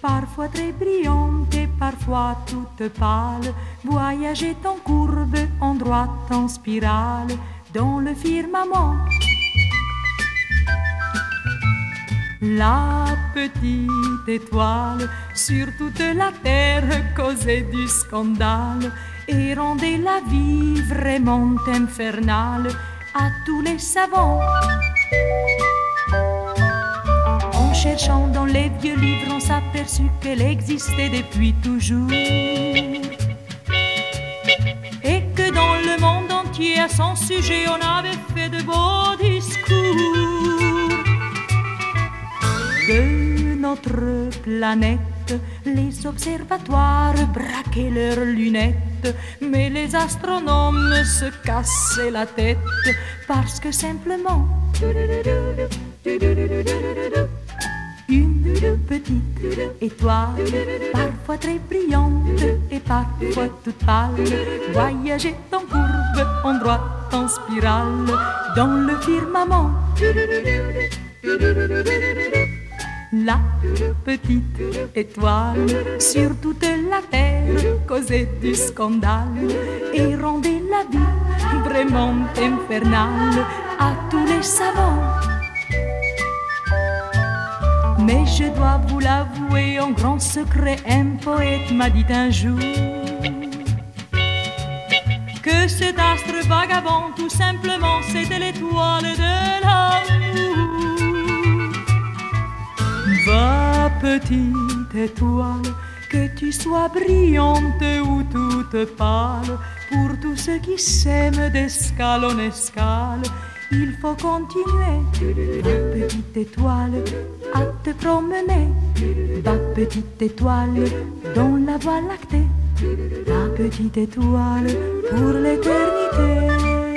parfois très brillante et parfois toute pâle, voyageait en courbe, en droite, en spirale, dans le firmament. La petite étoile sur toute la terre causait du scandale et rendait la vie vraiment infernale à tous les savants. Cherchant dans les vieux livres, on s'aperçut qu'elle existait depuis toujours. Et que dans le monde entier, à son sujet, on avait fait de beaux discours. De notre planète, les observatoires braquaient leurs lunettes, mais les astronomes se cassaient la tête parce que simplement parfois très brillante et parfois toute pâle, voyageait en courbe, en droite, en spirale, dans le firmament. La petite étoile sur toute la terre causait du scandale et rendait la vie vraiment infernale à tous les savants. Mais je dois vous l'avouer en grand secret, un poète m'a dit un jour que cet astre vagabond, tout simplement, c'était l'étoile de l'amour. Va, petite étoile, que tu sois brillante ou toute pâle, pour tous ceux qui s'aiment d'escale en escale, il faut continuer. Va, petite étoile, à te promener. Va, petite étoile, dans la voie lactée. Va, petite étoile, pour l'éternité.